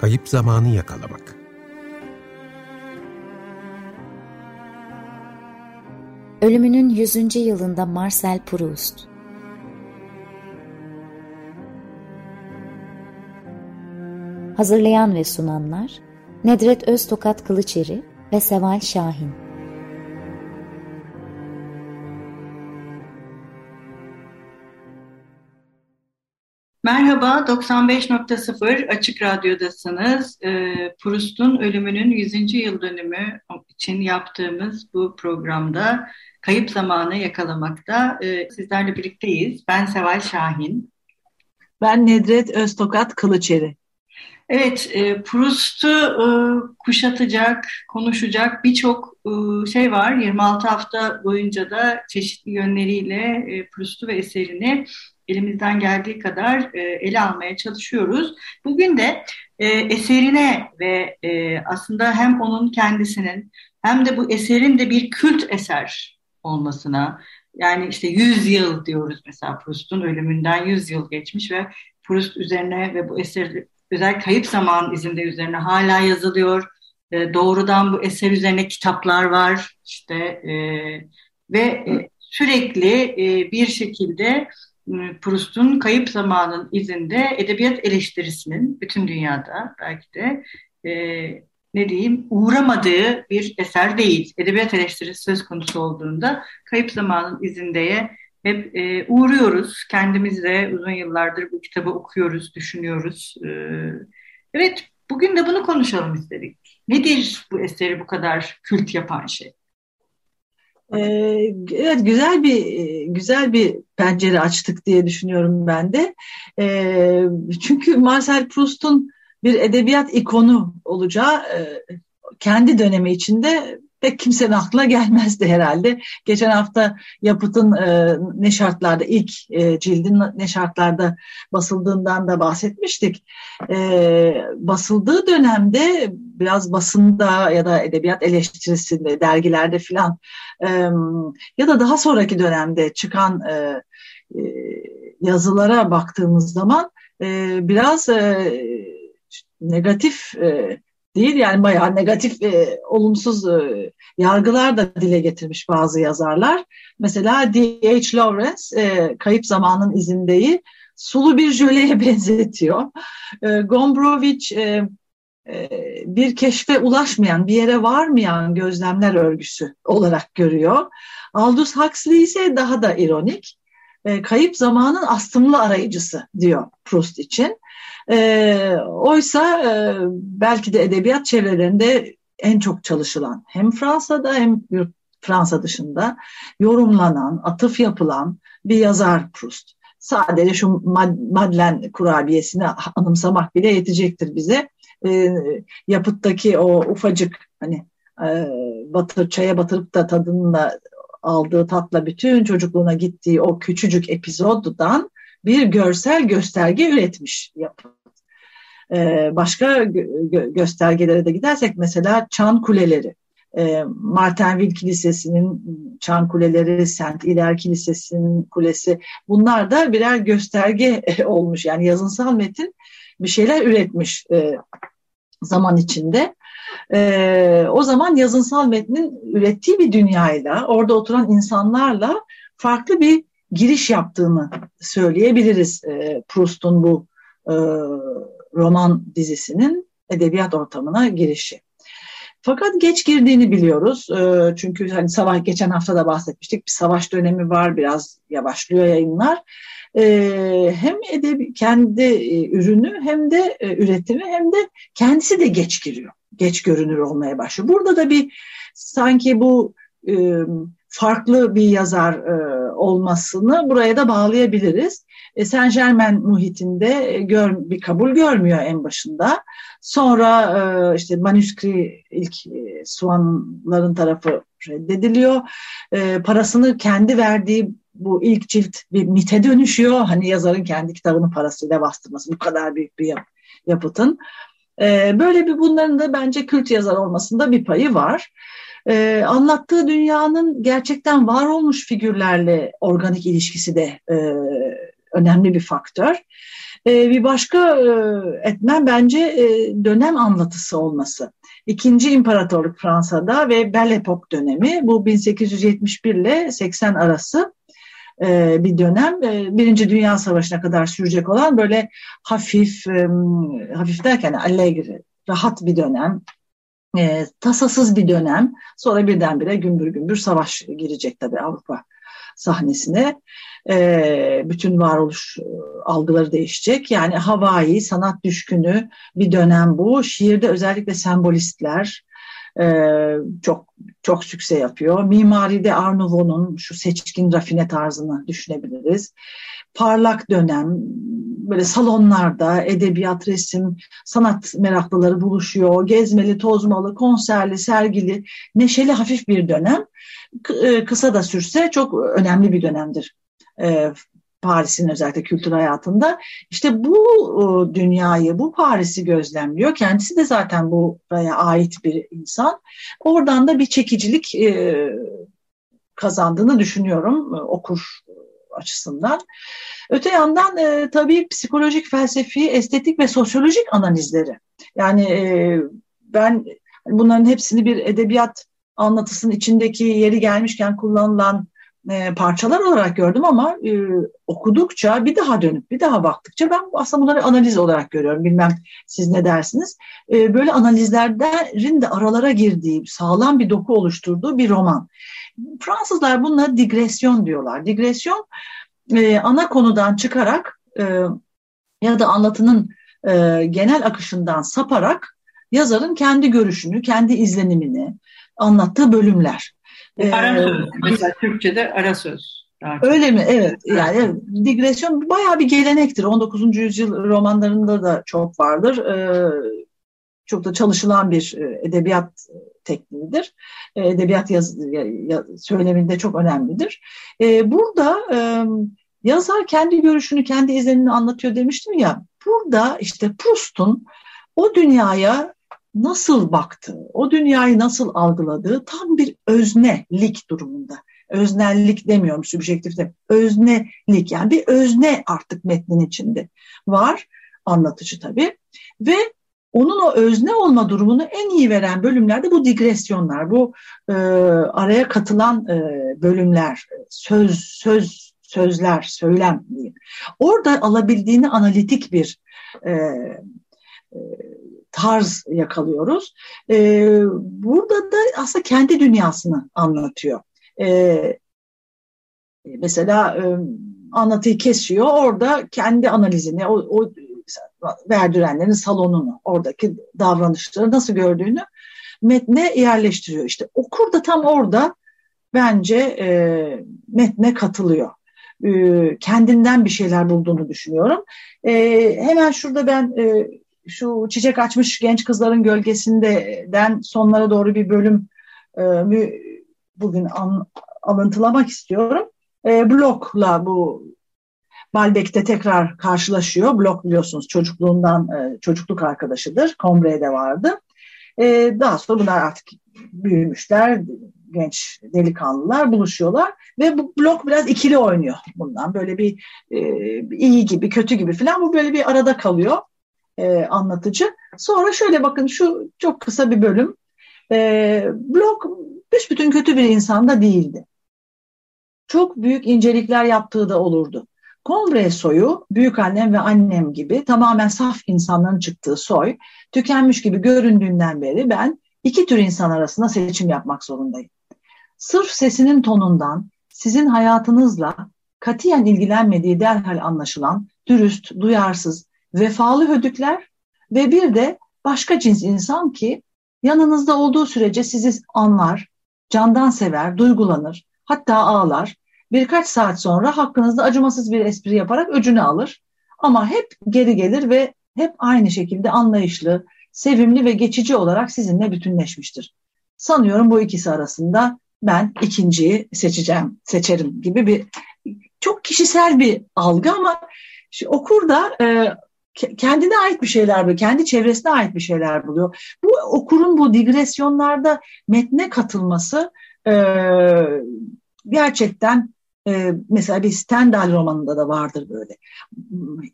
Kayıp zamanı yakalamak. Ölümünün 100. yılında Marcel Proust Hazırlayan ve sunanlar Nedret Öztokat Kılıçeri ve Seval Şahin Merhaba, 95.0 Açık Radyo'dasınız. E, Proust'un ölümünün 100. yıl dönümü için yaptığımız bu programda kayıp zamanı yakalamakta e, sizlerle birlikteyiz. Ben Seval Şahin. Ben Nedret Öztokat Kılıçeri. Evet, e, Proust'u e, kuşatacak, konuşacak birçok e, şey var. 26 hafta boyunca da çeşitli yönleriyle e, Proust'u ve eserini elimizden geldiği kadar e, ele almaya çalışıyoruz. Bugün de e, eserine ve e, aslında hem onun kendisinin hem de bu eserin de bir kült eser olmasına yani işte 100 yıl diyoruz mesela Proust'un ölümünden 100 yıl geçmiş ve Proust üzerine ve bu eser özel kayıp zaman izinde üzerine hala yazılıyor. E, doğrudan bu eser üzerine kitaplar var işte e, ve e, sürekli e, bir şekilde Proust'un Kayıp Zamanın izinde edebiyat eleştirisinin bütün dünyada belki de e, ne diyeyim uğramadığı bir eser değil. Edebiyat eleştirisi söz konusu olduğunda Kayıp Zamanın izindeye hep e, uğruyoruz. Kendimiz de uzun yıllardır bu kitabı okuyoruz, düşünüyoruz. E, evet, bugün de bunu konuşalım istedik. Nedir bu eseri bu kadar kült yapan şey? Ee, evet güzel bir güzel bir pencere açtık diye düşünüyorum ben de. Ee, çünkü Marcel Proust'un bir edebiyat ikonu olacağı e, kendi dönemi içinde pek kimsenin aklına gelmezdi herhalde. Geçen hafta Yapıt'ın e, ne şartlarda ilk e, cildin ne şartlarda basıldığından da bahsetmiştik. E, basıldığı dönemde biraz basında ya da edebiyat eleştirisinde, dergilerde filan e, ya da daha sonraki dönemde çıkan e, e, yazılara baktığımız zaman e, biraz e, negatif e, değil yani bayağı negatif e, olumsuz e, yargılar da dile getirmiş bazı yazarlar. Mesela D.H. Lawrence e, Kayıp Zamanın izindeyi sulu bir jöleye benzetiyor. E, Gombrowicz e, e, bir keşfe ulaşmayan, bir yere varmayan gözlemler örgüsü olarak görüyor. Aldous Huxley ise daha da ironik. E, kayıp zamanın astımlı arayıcısı diyor Proust için. E, oysa e, belki de edebiyat çevrelerinde en çok çalışılan hem Fransa'da hem Fransa dışında yorumlanan, atıf yapılan bir yazar Proust. Sadece şu Madeleine kurabiyesini anımsamak bile yetecektir bize. E, yapıttaki o ufacık hani e, batır, çaya batırıp da tadını aldığı tatla bütün çocukluğuna gittiği o küçücük epizoddan bir görsel gösterge üretmiş yapı. Ee, başka gö göstergelere de gidersek mesela çan kuleleri. E, Martinville Kilisesi'nin çan kuleleri, Saint Hilaire Kilisesi'nin kulesi bunlar da birer gösterge olmuş. Yani yazınsal metin bir şeyler üretmiş e, zaman içinde. E, o zaman yazınsal metnin ürettiği bir dünyayla, orada oturan insanlarla farklı bir giriş yaptığını söyleyebiliriz e, Proust'un bu e, roman dizisinin edebiyat ortamına girişi. Fakat geç girdiğini biliyoruz. E, çünkü hani savaş geçen hafta da bahsetmiştik. Bir savaş dönemi var, biraz yavaşlıyor yayınlar. E, hem edebi, kendi e, ürünü hem de e, üretimi hem de kendisi de geç giriyor. Geç görünür olmaya başlıyor. Burada da bir sanki bu e, farklı bir yazar olmasını buraya da bağlayabiliriz. E, Saint Germain muhitinde e, gör, bir kabul görmüyor en başında. Sonra e, işte manuskri ilk Suanların tarafı reddediliyor. Parasını kendi verdiği bu ilk cilt bir mite dönüşüyor. Hani yazarın kendi kitabını parasıyla bastırması bu kadar büyük bir yap, yapıtın. Böyle bir bunların da bence kült yazar olmasında bir payı var e, anlattığı dünyanın gerçekten var olmuş figürlerle organik ilişkisi de e, önemli bir faktör. E, bir başka e, etmen bence e, dönem anlatısı olması. İkinci İmparatorluk Fransa'da ve Belle Époque dönemi bu 1871 ile 80 arası e, bir dönem. Birinci Dünya Savaşı'na kadar sürecek olan böyle hafif, hafif derken allegri, rahat bir dönem. Tasasız bir dönem. Sonra birdenbire gümbür gümbür savaş girecek tabii Avrupa sahnesine. E, bütün varoluş e, algıları değişecek. Yani havai, sanat düşkünü bir dönem bu. Şiirde özellikle sembolistler e, çok çok sükse yapıyor. Mimaride Art Nouveau'nun şu seçkin rafine tarzını düşünebiliriz. Parlak dönem, böyle salonlarda edebiyat, resim, sanat meraklıları buluşuyor. Gezmeli, tozmalı, konserli, sergili, neşeli, hafif bir dönem. E, kısa da sürse çok önemli bir dönemdir e, Paris'in özellikle kültür hayatında. İşte bu e, dünyayı, bu Paris'i gözlemliyor. Kendisi de zaten buraya ait bir insan. Oradan da bir çekicilik kazandığını düşünüyorum okur açısından. Öte yandan e, tabii psikolojik, felsefi, estetik ve sosyolojik analizleri. Yani e, ben bunların hepsini bir edebiyat anlatısının içindeki yeri gelmişken kullanılan e, parçalar olarak gördüm ama e, okudukça bir daha dönüp bir daha baktıkça ben aslında bunları analiz olarak görüyorum. Bilmem siz ne dersiniz. E, böyle analizlerin de aralara girdiği, sağlam bir doku oluşturduğu bir roman. Fransızlar buna digresyon diyorlar. Digresyon e, ana konudan çıkarak e, ya da anlatının e, genel akışından saparak yazarın kendi görüşünü, kendi izlenimini anlattığı bölümler. E, ara söz. Mesela Türkçe'de ara söz. Öyle mi? Evet. Yani digresyon bayağı bir gelenektir. 19. yüzyıl romanlarında da çok vardır. Ee, çok da çalışılan bir e, edebiyat tekniğidir. E, edebiyat yaz, söyleminde çok önemlidir. E, burada yazar kendi görüşünü, kendi izlenimini anlatıyor demiştim ya. Burada işte Proust'un o dünyaya nasıl baktığı, o dünyayı nasıl algıladığı tam bir öznelik durumunda. Öznellik demiyorum sübjektifte. Öznelik yani bir özne artık metnin içinde var. Anlatıcı tabii. Ve onun o özne olma durumunu en iyi veren bölümlerde bu digresyonlar, bu e, araya katılan e, bölümler, söz, söz, sözler, söylem diyeyim. Orada alabildiğini analitik bir e, e, tarz yakalıyoruz. E, burada da aslında kendi dünyasını anlatıyor. E, mesela e, anlatıyı kesiyor, orada kendi analizini, o, o verdirenlerin salonunu, oradaki davranışları nasıl gördüğünü metne yerleştiriyor. İşte okur da tam orada bence e, metne katılıyor. E, kendinden bir şeyler bulduğunu düşünüyorum. E, hemen şurada ben e, şu çiçek açmış genç kızların gölgesinden sonlara doğru bir bölüm e, bugün an, alıntılamak istiyorum. E, blokla bu Malbek'te tekrar karşılaşıyor. Blok biliyorsunuz çocukluğundan e, çocukluk arkadaşıdır. Combre'de vardı. E, daha sonra bunlar artık büyümüşler, genç delikanlılar buluşuyorlar ve bu blok biraz ikili oynuyor bundan. Böyle bir e, iyi gibi, kötü gibi falan bu böyle bir arada kalıyor anlatıcı. Sonra şöyle bakın şu çok kısa bir bölüm. E, blok büsbütün kötü bir insan da değildi. Çok büyük incelikler yaptığı da olurdu. Kongre soyu büyük annem ve annem gibi tamamen saf insanların çıktığı soy tükenmiş gibi göründüğünden beri ben iki tür insan arasında seçim yapmak zorundayım. Sırf sesinin tonundan sizin hayatınızla katiyen ilgilenmediği derhal anlaşılan dürüst, duyarsız, vefalı hödükler ve bir de başka cins insan ki yanınızda olduğu sürece sizi anlar, candan sever, duygulanır, hatta ağlar birkaç saat sonra hakkınızda acımasız bir espri yaparak öcünü alır. Ama hep geri gelir ve hep aynı şekilde anlayışlı, sevimli ve geçici olarak sizinle bütünleşmiştir. Sanıyorum bu ikisi arasında ben ikinciyi seçeceğim, seçerim gibi bir çok kişisel bir algı ama okur da e, kendine ait bir şeyler buluyor, kendi çevresine ait bir şeyler buluyor. Bu okurun bu digresyonlarda metne katılması e, gerçekten E, mesela bir Stendhal romanında da vardır böyle.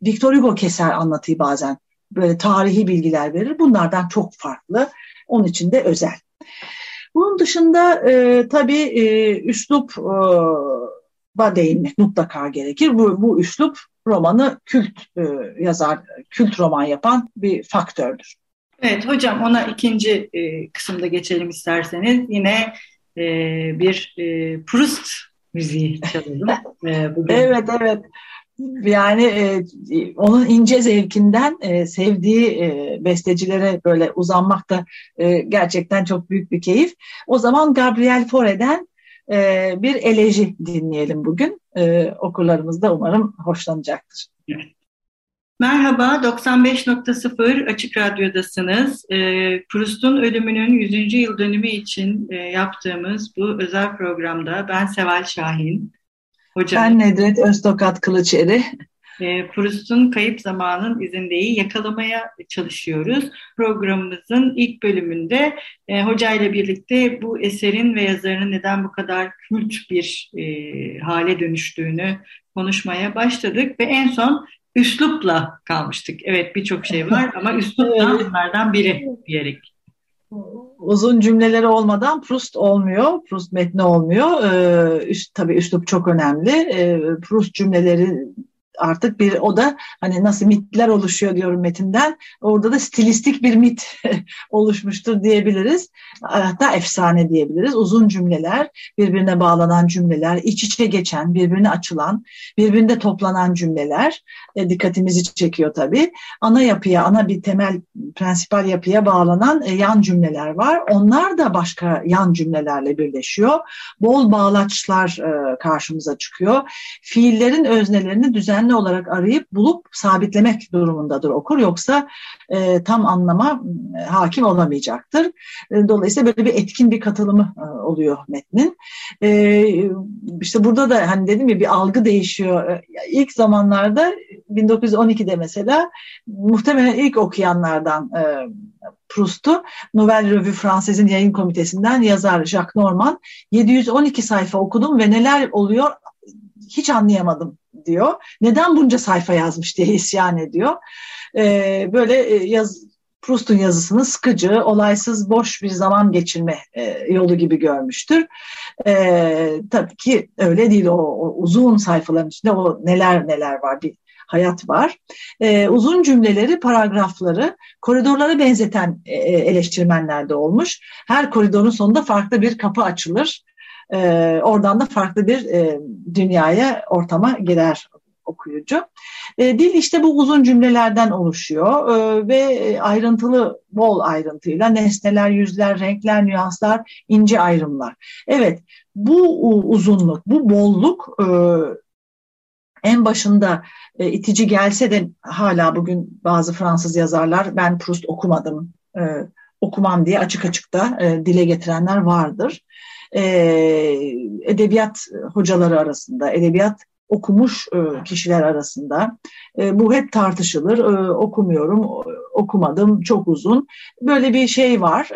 Victor Hugo keser anlatıyı bazen. Böyle tarihi bilgiler verir. Bunlardan çok farklı. Onun için de özel. Bunun dışında e, tabii e, üslup e, değinmek mutlaka gerekir. Bu, bu üslup romanı kült e, yazar, kült roman yapan bir faktördür. Evet hocam ona ikinci e, kısımda geçelim isterseniz. Yine e, bir e, Proust müziği çalalım. e, bugün. Evet evet. Yani e, onun ince zevkinden e, sevdiği e, bestecilere böyle uzanmak da e, gerçekten çok büyük bir keyif. O zaman Gabriel Fauré'den e, bir eleji dinleyelim bugün. E, okurlarımız da umarım hoşlanacaktır. Evet. Merhaba, 95.0 Açık Radyo'dasınız. E, Proust'un ölümünün 100. yıl dönümü için e, yaptığımız bu özel programda ben Seval Şahin. Hocam, ben Nedret Öztokat Kılıçeri. E, Proust'un Kayıp Zamanın izindeyi yakalamaya çalışıyoruz. Programımızın ilk bölümünde e, hocayla birlikte bu eserin ve yazarının neden bu kadar kült bir e, hale dönüştüğünü konuşmaya başladık ve en son üslupla kalmıştık. Evet birçok şey var ama üslup da bunlardan biri diyerek. Uzun cümleleri olmadan Proust olmuyor, Proust metni olmuyor. Ee, üst, tabii üslup çok önemli. Ee, Proust cümleleri artık bir o da hani nasıl mitler oluşuyor diyorum metinden. Orada da stilistik bir mit oluşmuştur diyebiliriz. Hatta efsane diyebiliriz. Uzun cümleler, birbirine bağlanan cümleler, iç içe geçen, birbirine açılan, birbirinde toplanan cümleler e, dikkatimizi çekiyor tabii. Ana yapıya, ana bir temel prensipal yapıya bağlanan e, yan cümleler var. Onlar da başka yan cümlelerle birleşiyor. Bol bağlaçlar e, karşımıza çıkıyor. Fiillerin öznelerini düzenli düzenli olarak arayıp bulup sabitlemek durumundadır okur. Yoksa e, tam anlama e, hakim olamayacaktır. E, dolayısıyla böyle bir etkin bir katılımı e, oluyor metnin. E, işte burada da hani dedim ya bir algı değişiyor. E, ilk zamanlarda 1912'de mesela muhtemelen ilk okuyanlardan e, Proust'u Nouvelle Revue Fransız'ın yayın komitesinden yazar Jacques Norman 712 sayfa okudum ve neler oluyor hiç anlayamadım diyor. Neden bunca sayfa yazmış diye isyan ediyor. Ee, böyle e, yaz, Proust'un yazısını sıkıcı, olaysız, boş bir zaman geçirme e, yolu gibi görmüştür. E, tabii ki öyle değil. O, o uzun sayfaların içinde o neler neler var bir hayat var. E, uzun cümleleri, paragrafları koridorlara benzeten e, eleştirmenler de olmuş. Her koridorun sonunda farklı bir kapı açılır. E, oradan da farklı bir e, dünyaya, ortama girer okuyucu. E, dil işte bu uzun cümlelerden oluşuyor e, ve ayrıntılı, bol ayrıntıyla nesneler, yüzler, renkler, nüanslar, ince ayrımlar. Evet, bu uzunluk, bu bolluk e, en başında e, itici gelse de hala bugün bazı Fransız yazarlar ben Proust okumadım, e, okumam diye açık açıkta e, dile getirenler vardır edebiyat hocaları arasında, edebiyat okumuş e, kişiler arasında. E, bu hep tartışılır. E, okumuyorum, okumadım, çok uzun. Böyle bir şey var,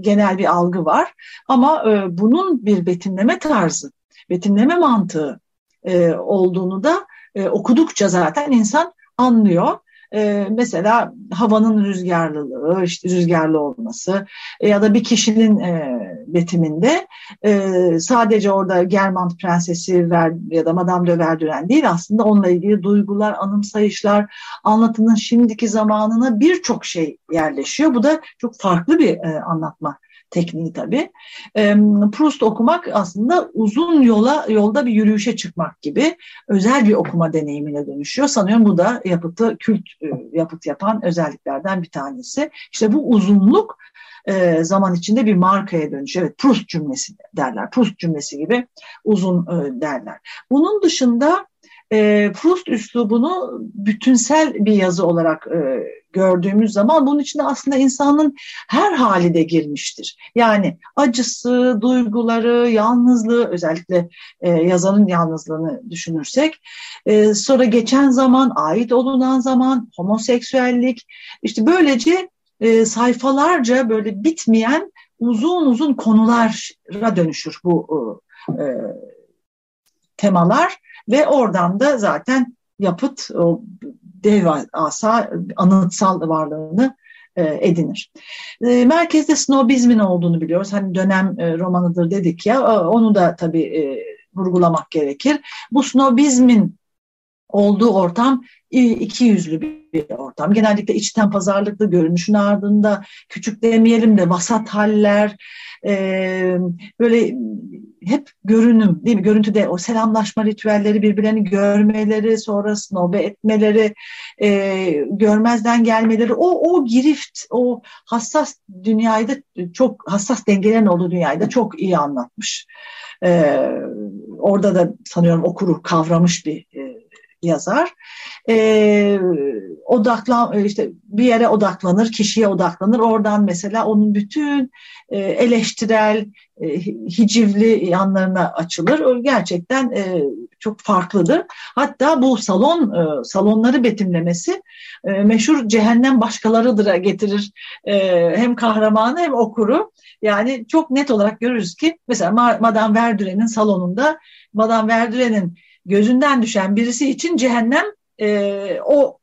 genel bir algı var. Ama bunun bir betimleme tarzı, betimleme mantığı olduğunu da okudukça zaten insan anlıyor e, mesela havanın rüzgarlılığı, işte rüzgarlı olması e, ya da bir kişinin e, betiminde e, sadece orada Germant Prensesi ver, ya da Madame de Verduren değil aslında onunla ilgili duygular, anımsayışlar, anlatının şimdiki zamanına birçok şey yerleşiyor. Bu da çok farklı bir e, anlatma tekniği tabii. E, Proust okumak aslında uzun yola yolda bir yürüyüşe çıkmak gibi özel bir okuma deneyimine dönüşüyor. Sanıyorum bu da yapıtı kült yapıt yapan özelliklerden bir tanesi. İşte bu uzunluk zaman içinde bir markaya dönüşüyor. Evet Proust cümlesi derler. Proust cümlesi gibi uzun derler. Bunun dışında e, Proust üslubunu bütünsel bir yazı olarak gördüğümüz zaman bunun içinde aslında insanın her hali de girmiştir. Yani acısı, duyguları, yalnızlığı özellikle e, yazanın yalnızlığını düşünürsek e, sonra geçen zaman, ait olunan zaman, homoseksüellik işte böylece e, sayfalarca böyle bitmeyen uzun uzun konulara dönüşür bu e, temalar ve oradan da zaten yapıt o devasa anıtsal varlığını e, edinir. E, merkezde snobizmin olduğunu biliyoruz. Hani dönem e, romanıdır dedik ya onu da tabii vurgulamak gerekir. Bu snobizmin olduğu ortam iki yüzlü bir ortam. Genellikle içten pazarlıklı görünüşün ardında küçük demeyelim de vasat haller, böyle hep görünüm değil mi? Görüntüde o selamlaşma ritüelleri birbirlerini görmeleri, sonra snobe etmeleri, e, görmezden gelmeleri, o, o girift, o hassas dünyayı da çok hassas dengelerin olduğu dünyayı da çok iyi anlatmış. E, orada da sanıyorum okuru kavramış bir e, yazar. E, odaklan işte bir yere odaklanır, kişiye odaklanır. Oradan mesela onun bütün e, eleştirel, e, hicivli yanlarına açılır. Gerçekten e, çok farklıdır. Hatta bu salon e, salonları betimlemesi e, meşhur cehennem başkalarıdır getirir. E, hem kahramanı hem okuru. Yani çok net olarak görürüz ki mesela Madame Verdure'nin salonunda Madame Verdure'nin gözünden düşen birisi için cehennem e, o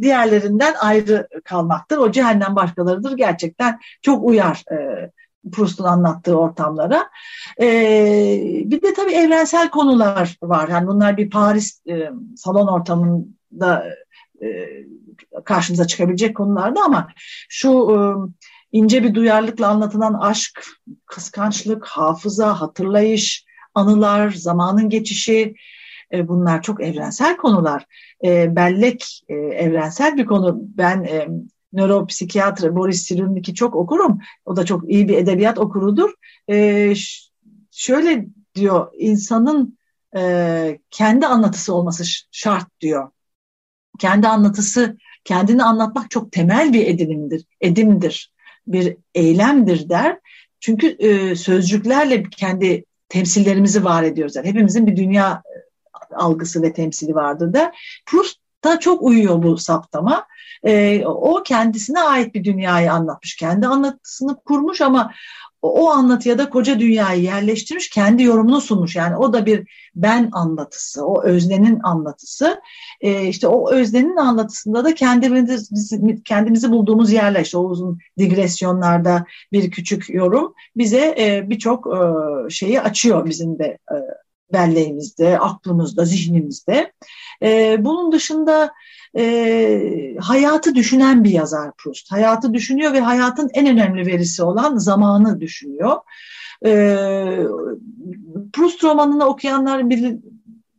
diğerlerinden ayrı kalmaktır. O cehennem başkalarıdır. Gerçekten çok uyar e, Proust'un anlattığı ortamlara. E, bir de tabii evrensel konular var. Yani bunlar bir Paris e, salon ortamında e, karşımıza çıkabilecek konulardı ama şu e, ince bir duyarlılıkla anlatılan aşk, kıskançlık, hafıza, hatırlayış, anılar, zamanın geçişi, e, bunlar çok evrensel konular. E, bellek e, evrensel bir konu. Ben e, Boris Cyrulnik'i çok okurum. O da çok iyi bir edebiyat okurudur. E, şöyle diyor, insanın kendi anlatısı olması şart diyor. Kendi anlatısı, kendini anlatmak çok temel bir edinimdir, edimdir, bir eylemdir der. Çünkü sözcüklerle kendi temsillerimizi var ediyoruz. Hepimizin bir dünya algısı ve temsili vardır da Proust'a çok uyuyor bu saptama. E, o kendisine ait bir dünyayı anlatmış. Kendi anlatısını kurmuş ama o anlatıya da koca dünyayı yerleştirmiş, kendi yorumunu sunmuş. Yani o da bir ben anlatısı, o öznenin anlatısı. E, işte o öznenin anlatısında da kendimizi, kendimizi bulduğumuz yerler, işte o uzun digresyonlarda bir küçük yorum bize e, birçok e, şeyi açıyor bizim de e, belleğimizde, aklımızda, zihnimizde. E, bunun dışında e, hayatı düşünen bir yazar Proust. Hayatı düşünüyor ve hayatın en önemli verisi olan zamanı düşünüyor. E, Proust romanını okuyanlar bir,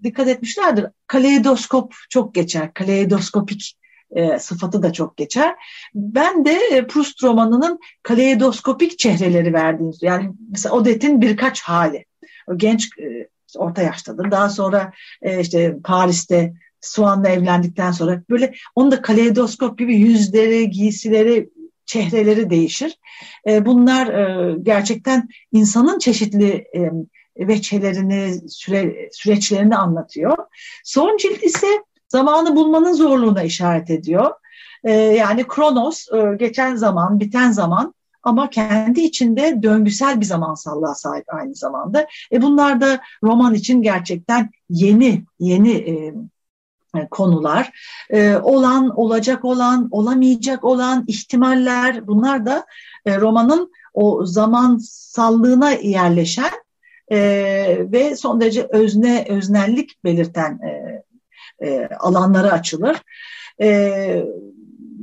dikkat etmişlerdir. Kaleidoskop çok geçer. Kaleidoskopik e, sıfatı da çok geçer. Ben de e, Proust romanının kaleidoskopik çehreleri verdiğini, yani mesela Odette'in birkaç hali. O genç e, orta yaştadır. Daha sonra e, işte Paris'te Suan'la evlendikten sonra böyle onun da kaleidoskop gibi yüzleri, giysileri, çehreleri değişir. E, bunlar e, gerçekten insanın çeşitli e, veçelerini, süre, süreçlerini anlatıyor. Son cilt ise zamanı bulmanın zorluğuna işaret ediyor. E, yani Kronos, e, geçen zaman, biten zaman ama kendi içinde döngüsel bir zamansallığa sahip aynı zamanda. E bunlar da roman için gerçekten yeni yeni e, e, konular. E, olan, olacak olan, olamayacak olan ihtimaller bunlar da e, romanın o zamansallığına yerleşen e, ve son derece özne öznellik belirten e, e, alanlara açılır. E,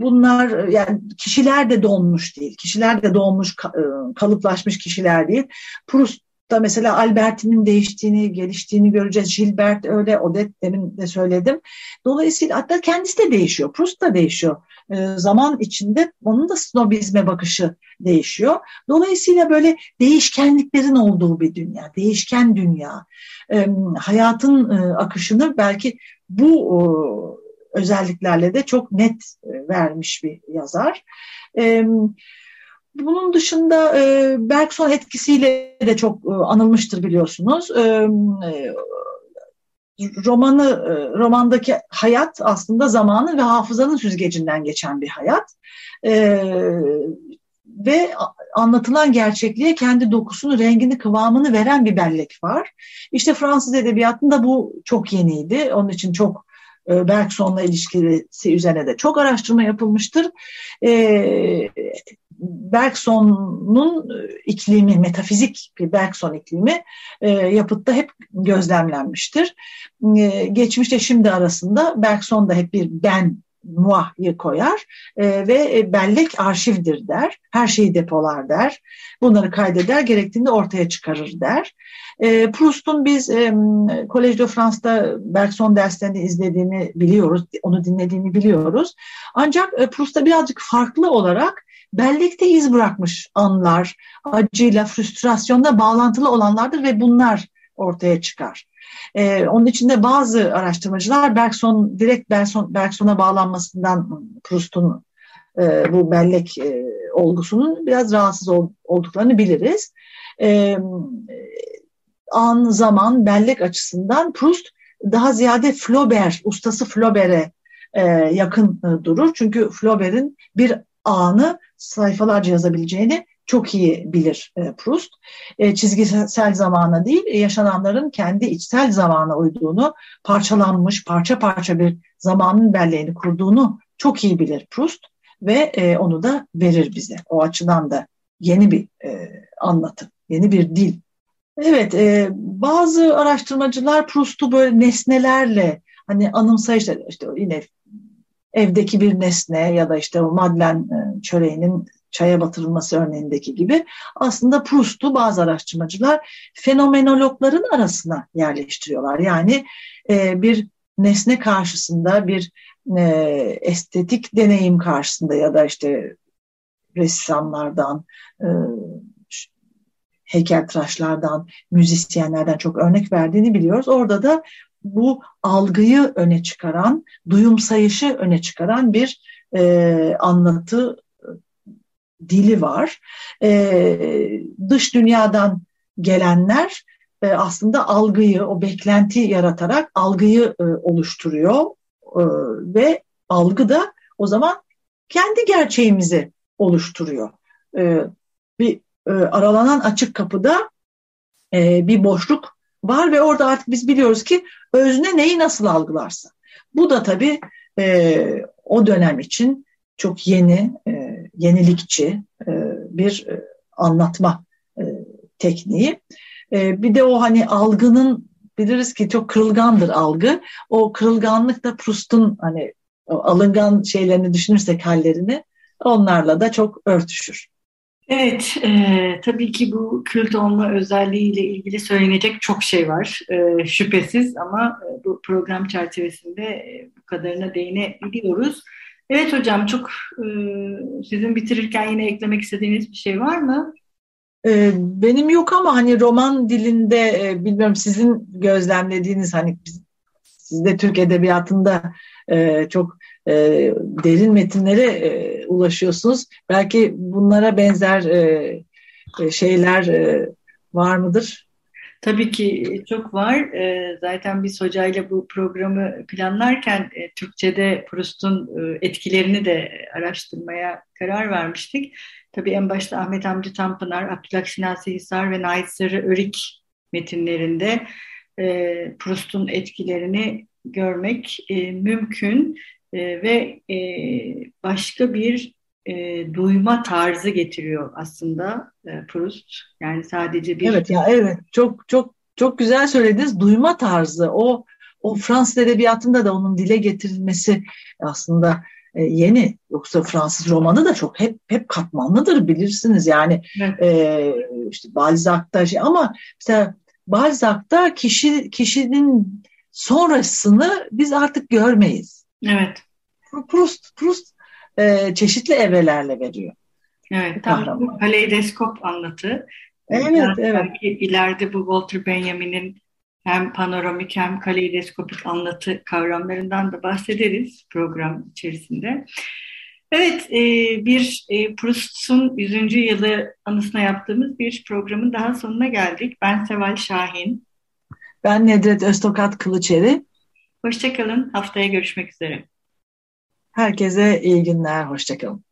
bunlar yani kişiler de donmuş değil. Kişiler de donmuş, e, kalıplaşmış kişiler değil. Proust'ta mesela Alberti'nin değiştiğini, geliştiğini göreceğiz. Gilbert öyle, Odette demin de söyledim. Dolayısıyla hatta kendisi de değişiyor. Proust da değişiyor. E, zaman içinde onun da snobizme bakışı değişiyor. Dolayısıyla böyle değişkenliklerin olduğu bir dünya, değişken dünya. E, hayatın e, akışını belki bu e, özelliklerle de çok net e, vermiş bir yazar. Bunun dışında e, Bergson etkisiyle de çok e, anılmıştır biliyorsunuz. Romanı, romandaki hayat aslında zamanı ve hafızanın süzgecinden geçen bir hayat. ve anlatılan gerçekliğe kendi dokusunu, rengini, kıvamını veren bir bellek var. İşte Fransız edebiyatında bu çok yeniydi. Onun için çok e, Bergson'la ilişkisi üzerine de çok araştırma yapılmıştır. E, Bergson'un iklimi, metafizik bir Bergson iklimi e, yapıtta hep gözlemlenmiştir. E, geçmişte şimdi arasında Bergson da hep bir ben muah'yı koyar e, ve bellek arşivdir der. Her şeyi depolar der. Bunları kaydeder, gerektiğinde ortaya çıkarır der. E, Proust'un biz e, Collège de France'da Bergson derslerini izlediğini biliyoruz, onu dinlediğini biliyoruz. Ancak e, Proust'ta birazcık farklı olarak bellekte iz bırakmış anlar, acıyla, frustrasyonla bağlantılı olanlardır ve bunlar ortaya çıkar. Ee, onun içinde bazı araştırmacılar Bergson direkt Bergson, Bergson'a bağlanmasından Proust'un e, bu bellek e, olgusunun biraz rahatsız ol, olduklarını biliriz. E, an, zaman, bellek açısından Proust daha ziyade Flaubert, ustası Flaubert'e e, yakın e, durur. Çünkü Flaubert'in bir anı sayfalarca yazabileceğini çok iyi bilir e, Proust. E, çizgisel zamana değil, e, yaşananların kendi içsel zamana uyduğunu, parçalanmış, parça parça bir zamanın belleğini kurduğunu çok iyi bilir Proust ve onu da verir bize. O açıdan da yeni bir anlatım, yeni bir dil. Evet, bazı araştırmacılar Proust'u böyle nesnelerle, hani anımsayışlar, işte yine evdeki bir nesne ya da işte o Madeleine e, çöreğinin çaya batırılması örneğindeki gibi aslında Proust'u bazı araştırmacılar fenomenologların arasına yerleştiriyorlar. Yani e, bir nesne karşısında bir e, estetik deneyim karşısında ya da işte ressamlardan, e, heykeltıraşlardan, müzisyenlerden çok örnek verdiğini biliyoruz. Orada da bu algıyı öne çıkaran, duyumsayışı öne çıkaran bir e, anlatı dili var. E, dış dünyadan gelenler e, aslında algıyı, o beklenti yaratarak algıyı e, oluşturuyor e, ve algı da o zaman kendi gerçeğimizi oluşturuyor. E, bir e, aralanan açık kapıda e, bir boşluk var ve orada artık biz biliyoruz ki özne neyi nasıl algılarsa. Bu da tabii e, o dönem için çok yeni, e, yenilikçi e, bir e, anlatma e, tekniği. E, bir de o hani algının biliriz ki çok kırılgandır algı. O kırılganlık da Proust'un hani alıngan şeylerini düşünürsek hallerini onlarla da çok örtüşür. Evet, e, tabii ki bu kült olma özelliğiyle ilgili söylenecek çok şey var e, şüphesiz ama e, bu program çerçevesinde e, bu kadarına değinebiliyoruz. Evet hocam, çok e, sizin bitirirken yine eklemek istediğiniz bir şey var mı? E, benim yok ama hani roman dilinde e, bilmiyorum sizin gözlemlediğiniz hani siz de Türk Edebiyatı'nda e, çok derin metinlere ulaşıyorsunuz. Belki bunlara benzer şeyler var mıdır? Tabii ki çok var. E, zaten biz hocayla bu programı planlarken e, Türkçe'de Proust'un e, etkilerini de araştırmaya karar vermiştik. Tabii en başta Ahmet Hamdi Tanpınar, Abdülhak Şinasi Hisar ve Nait Sarı Örik metinlerinde Proust'un etkilerini görmek mümkün. E, ve e, başka bir e, duyma tarzı getiriyor aslında e, Proust. Yani sadece bir... Evet ya evet çok çok çok güzel söylediniz. Duyma tarzı o o Fransız edebiyatında da onun dile getirilmesi aslında e, yeni. Yoksa Fransız romanı da çok hep hep katmanlıdır bilirsiniz. Yani evet. e, işte Balzac'ta şey ama mesela Balzac'ta kişi kişinin sonrasını biz artık görmeyiz. Evet. Proust, Proust e, çeşitli evrelerle veriyor. Evet, tam kaleidoskop anlatı. Evet, yani evet. Belki ileride bu Walter Benjamin'in hem panoramik hem kaleidoskopik anlatı kavramlarından da bahsederiz program içerisinde. Evet, e, bir e, Proust'un 100. yılı anısına yaptığımız bir programın daha sonuna geldik. Ben Seval Şahin. Ben Nedret Öztokat Kılıçeri. Hoşçakalın, haftaya görüşmek üzere. Herkese iyi günler, hoşçakalın.